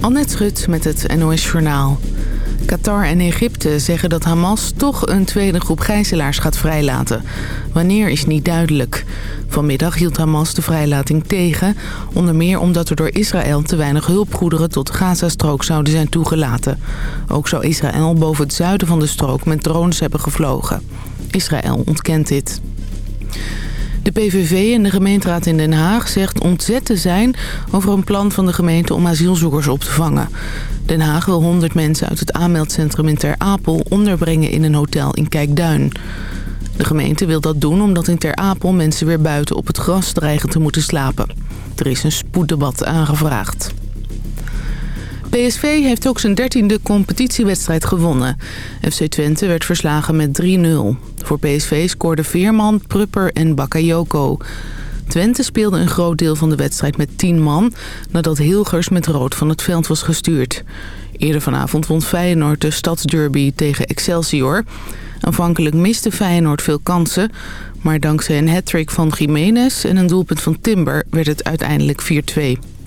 Annette Schut met het NOS Journaal. Qatar en Egypte zeggen dat Hamas toch een tweede groep gijzelaars gaat vrijlaten. Wanneer is niet duidelijk. Vanmiddag hield Hamas de vrijlating tegen. Onder meer omdat er door Israël te weinig hulpgoederen tot de Gazastrook zouden zijn toegelaten. Ook zou Israël boven het zuiden van de strook met drones hebben gevlogen. Israël ontkent dit. De PVV en de gemeenteraad in Den Haag zegt ontzet te zijn over een plan van de gemeente om asielzoekers op te vangen. Den Haag wil 100 mensen uit het aanmeldcentrum in Ter Apel onderbrengen in een hotel in Kijkduin. De gemeente wil dat doen omdat in Ter Apel mensen weer buiten op het gras dreigen te moeten slapen. Er is een spoeddebat aangevraagd. PSV heeft ook zijn dertiende competitiewedstrijd gewonnen. FC Twente werd verslagen met 3-0. Voor PSV scoorden Veerman, Prupper en Bakayoko. Twente speelde een groot deel van de wedstrijd met 10 man... nadat Hilgers met rood van het veld was gestuurd. Eerder vanavond won Feyenoord de stadsderby tegen Excelsior. Aanvankelijk miste Feyenoord veel kansen... maar dankzij een hat van Jiménez en een doelpunt van Timber werd het uiteindelijk 4-2.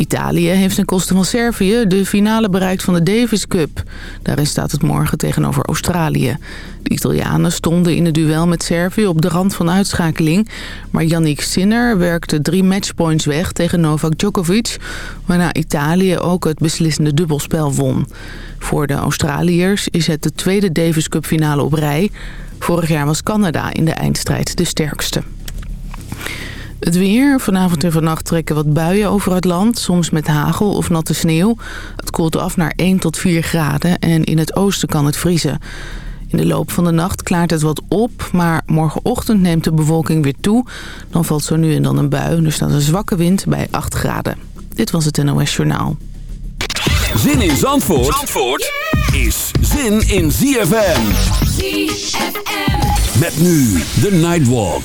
Italië heeft ten koste van Servië de finale bereikt van de Davis Cup. Daarin staat het morgen tegenover Australië. De Italianen stonden in het duel met Servië op de rand van uitschakeling. Maar Yannick Sinner werkte drie matchpoints weg tegen Novak Djokovic... waarna Italië ook het beslissende dubbelspel won. Voor de Australiërs is het de tweede Davis Cup finale op rij. Vorig jaar was Canada in de eindstrijd de sterkste. Het weer. Vanavond en vannacht trekken wat buien over het land. Soms met hagel of natte sneeuw. Het koelt af naar 1 tot 4 graden. En in het oosten kan het vriezen. In de loop van de nacht klaart het wat op. Maar morgenochtend neemt de bewolking weer toe. Dan valt zo nu en dan een bui. Er staat een zwakke wind bij 8 graden. Dit was het NOS Journaal. Zin in Zandvoort, Zandvoort is zin in ZFM. ZFM. Met nu de Nightwalk.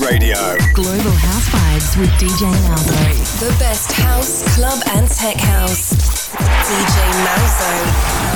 Radio. Global House Vibes with DJ Malzo. The best house, club, and tech house. DJ Malzo.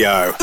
Radio.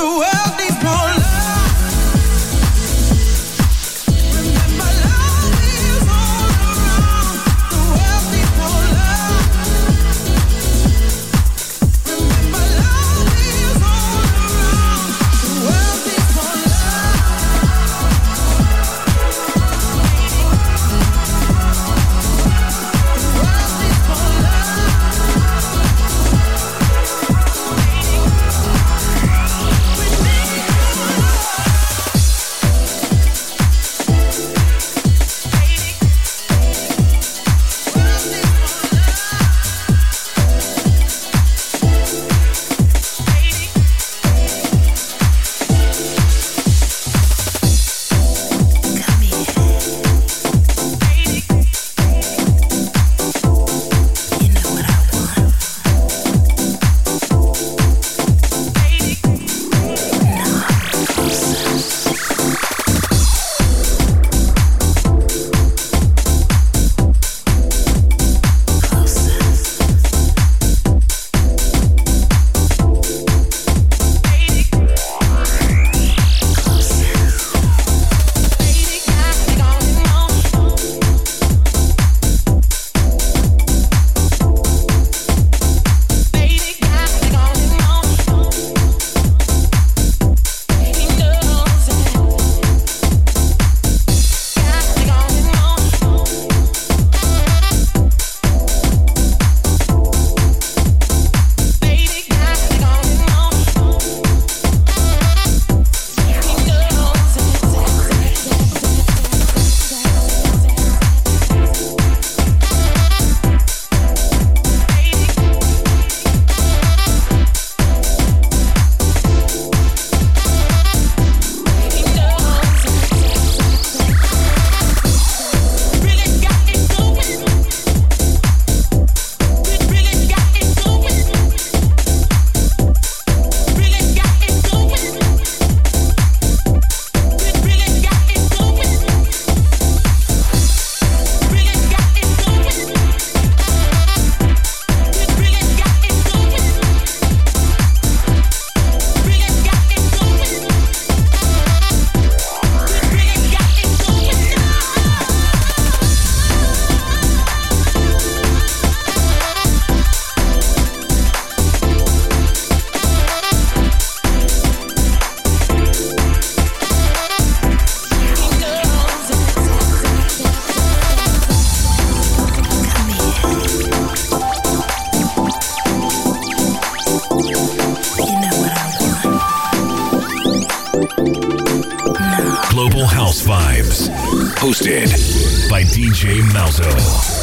Hosted by DJ Malzo.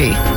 free.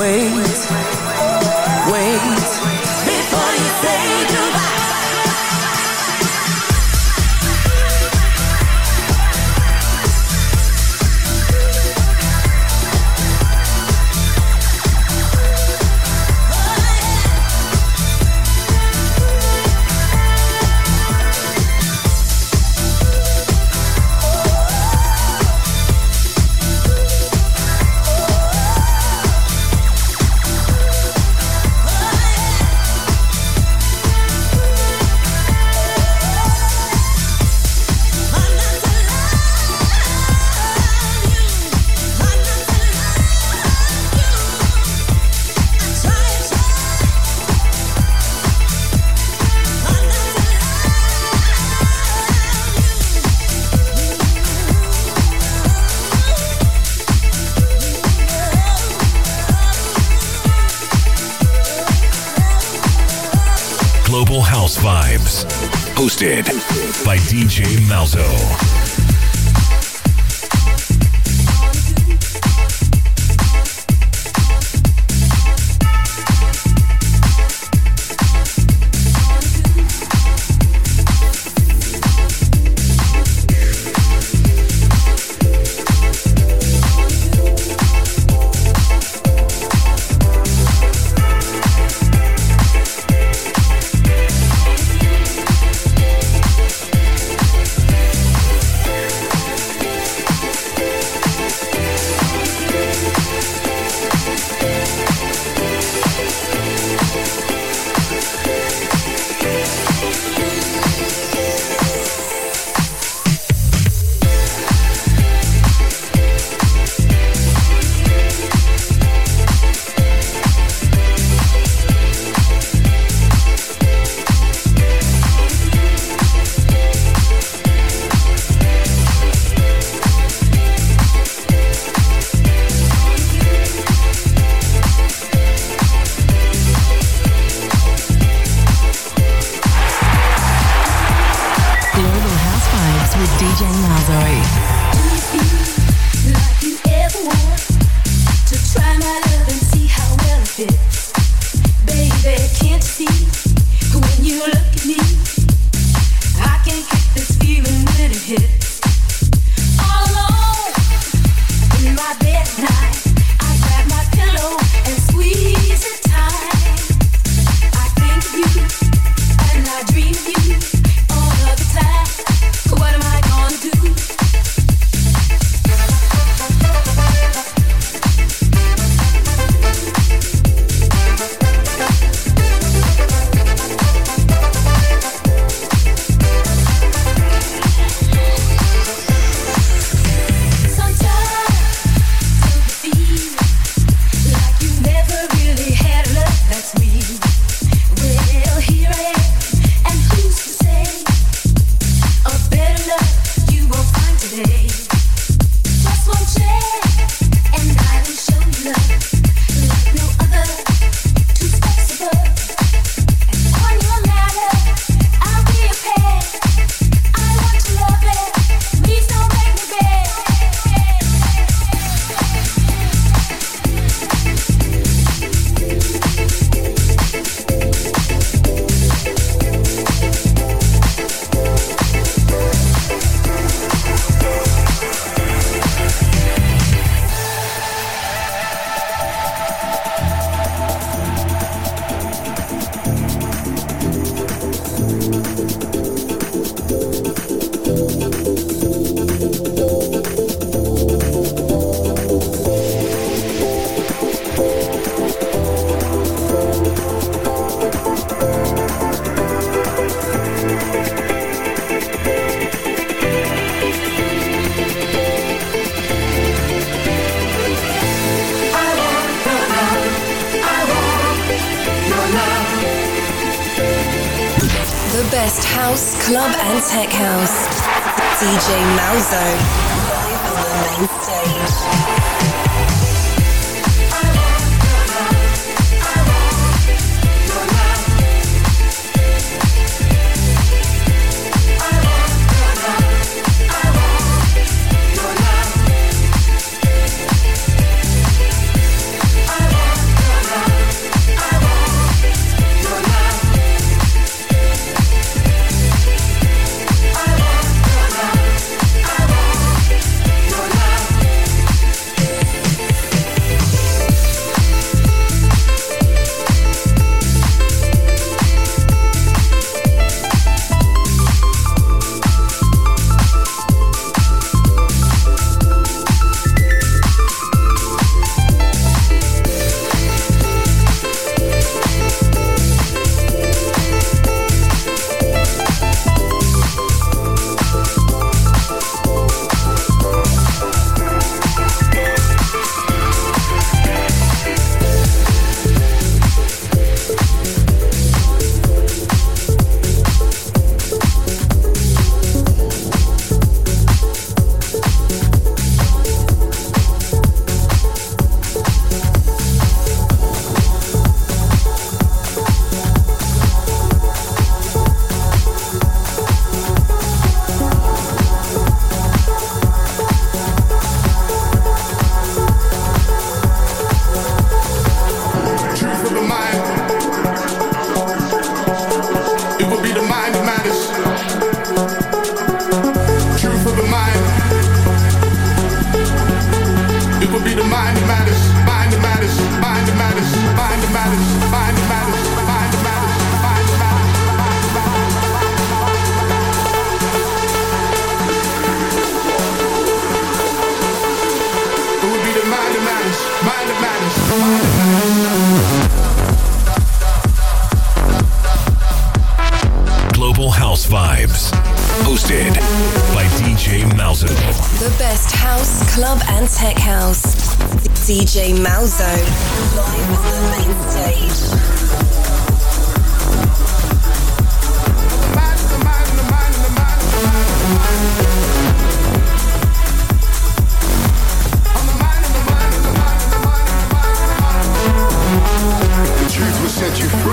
wait, wait, before you say.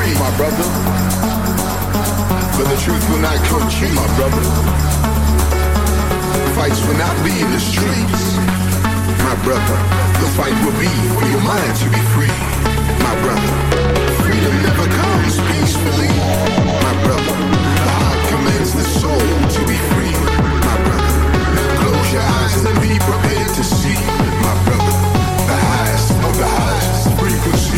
free, my brother. But the truth will not come you, my brother. Fights will not be in the streets, my brother. The fight will be for your mind to be free, my brother. Freedom never comes peacefully, my brother. The heart commands the soul to be free, my brother. Close your eyes and be prepared to see, my brother. The highest of the highest frequency.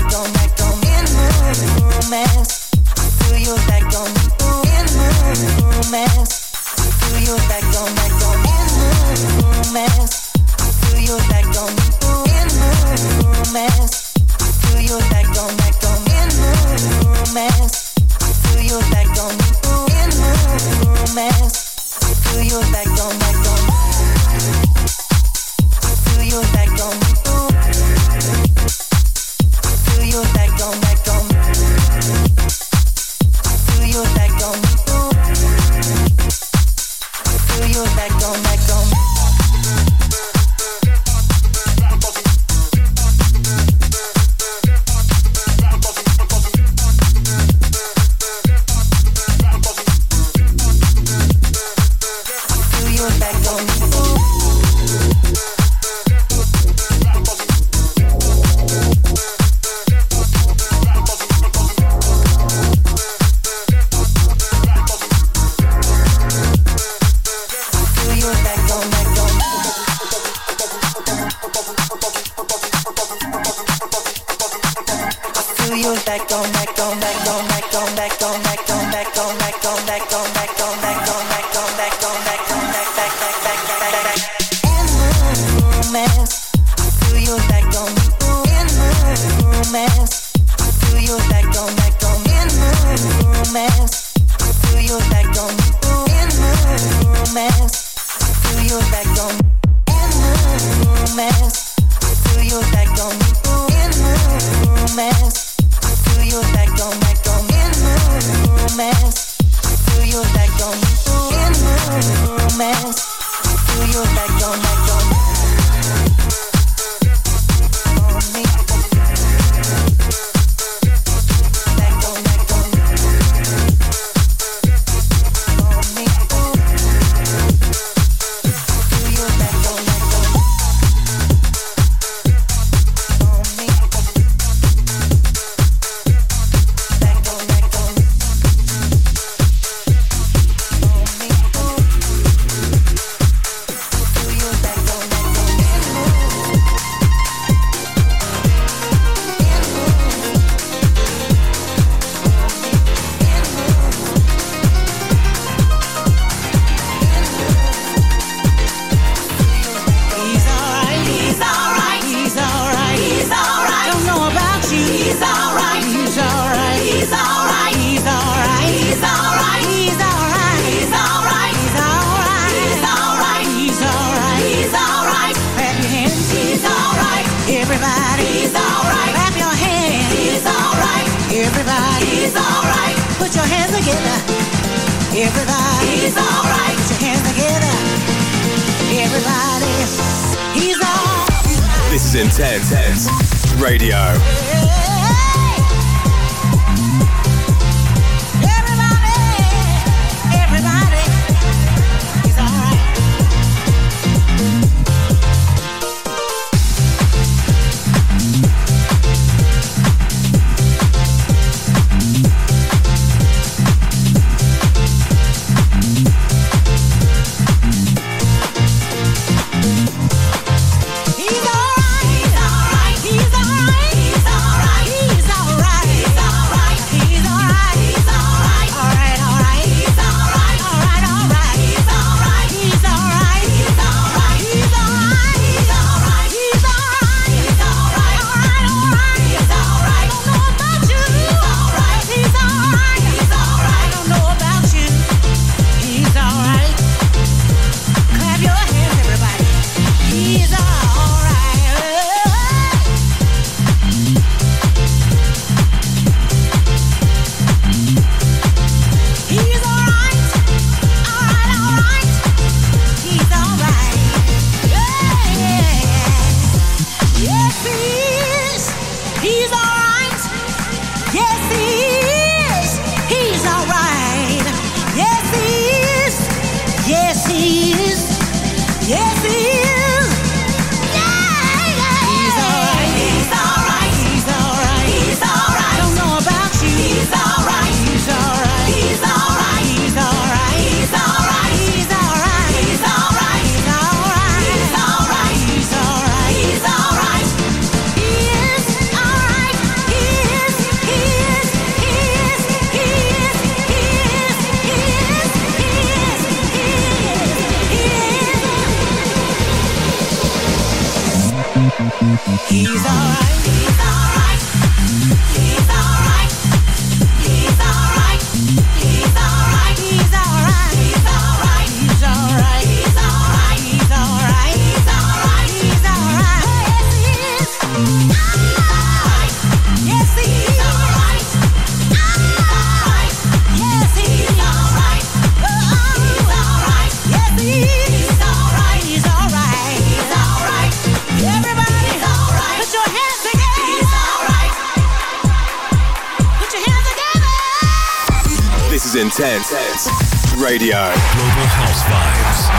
Radio. Global House Vibes.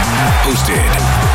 Hosted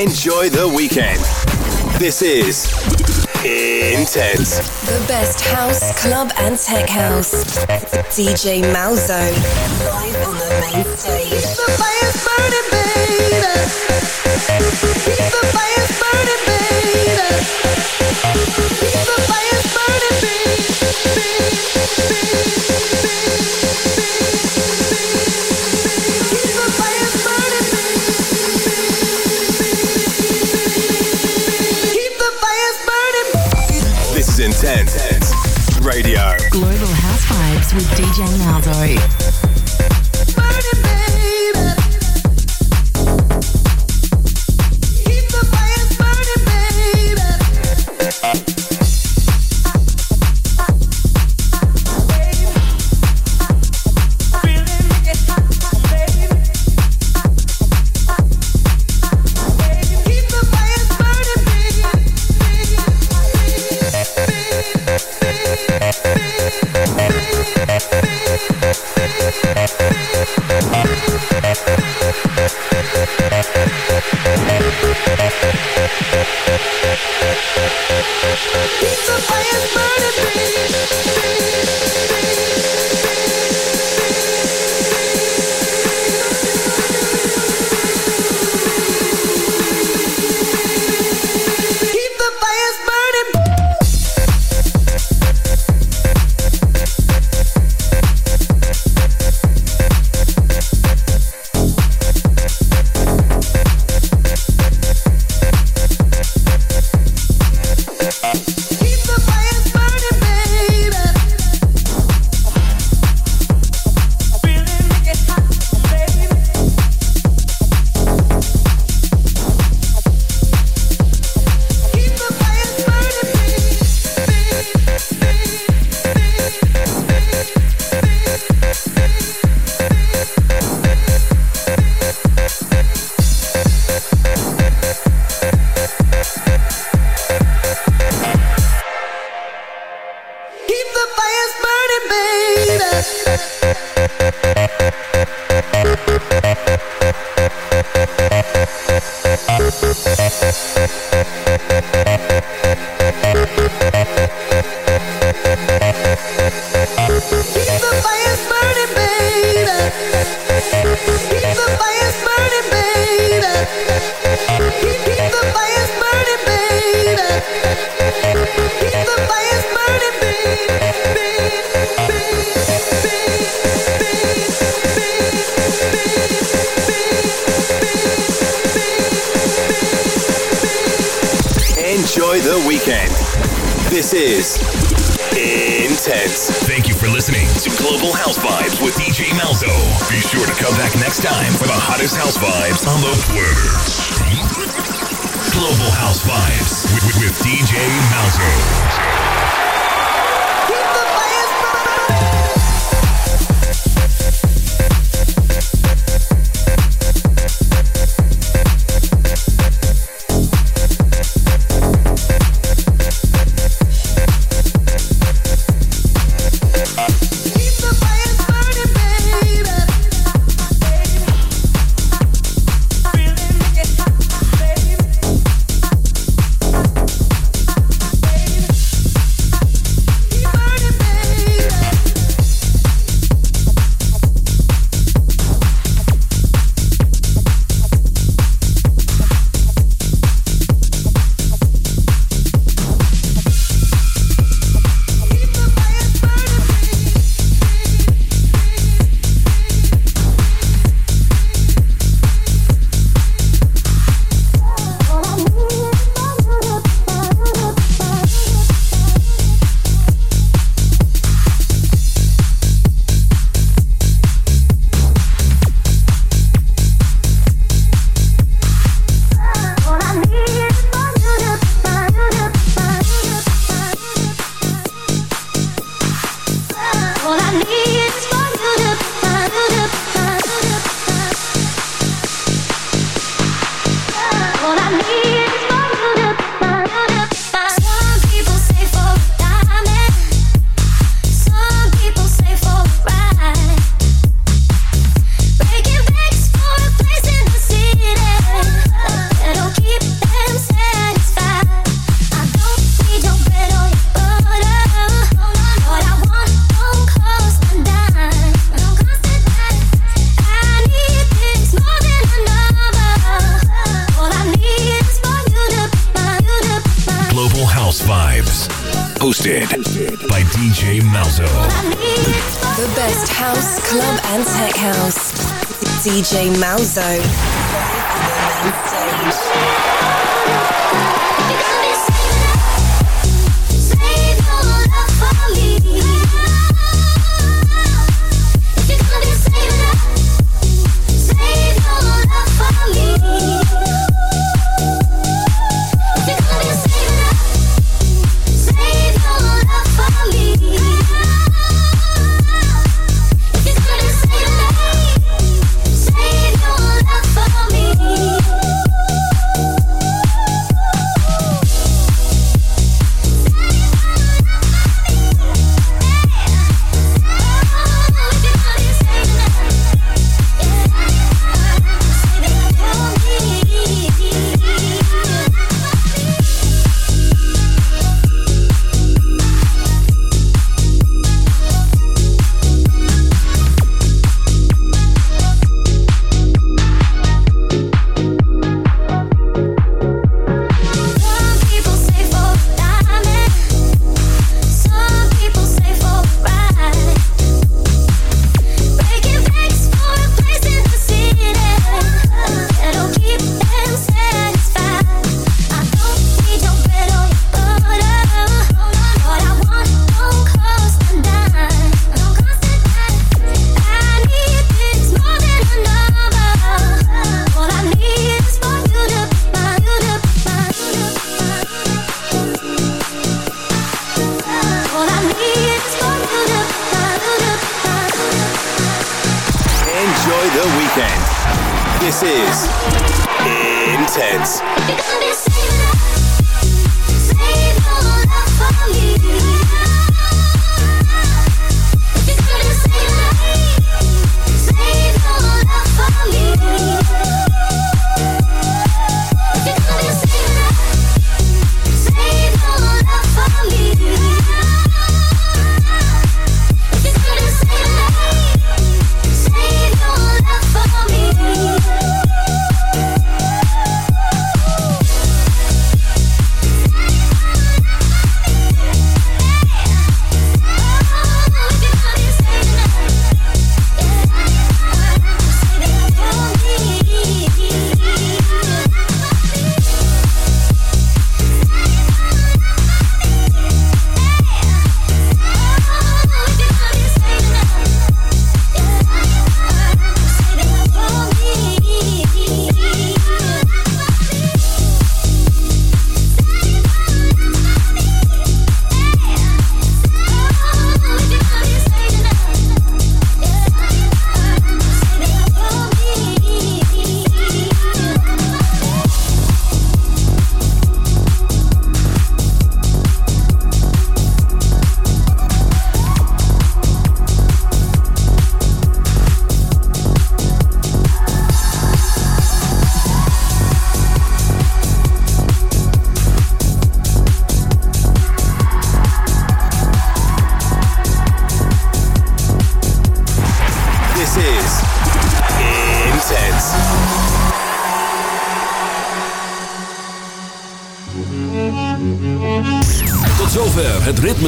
Enjoy the weekend. This is Intense. The best house, club, and tech house. DJ Malzo. Live on the main stage. Keep the fires burning, baby. Keep the fires burning. with DJ Malzo.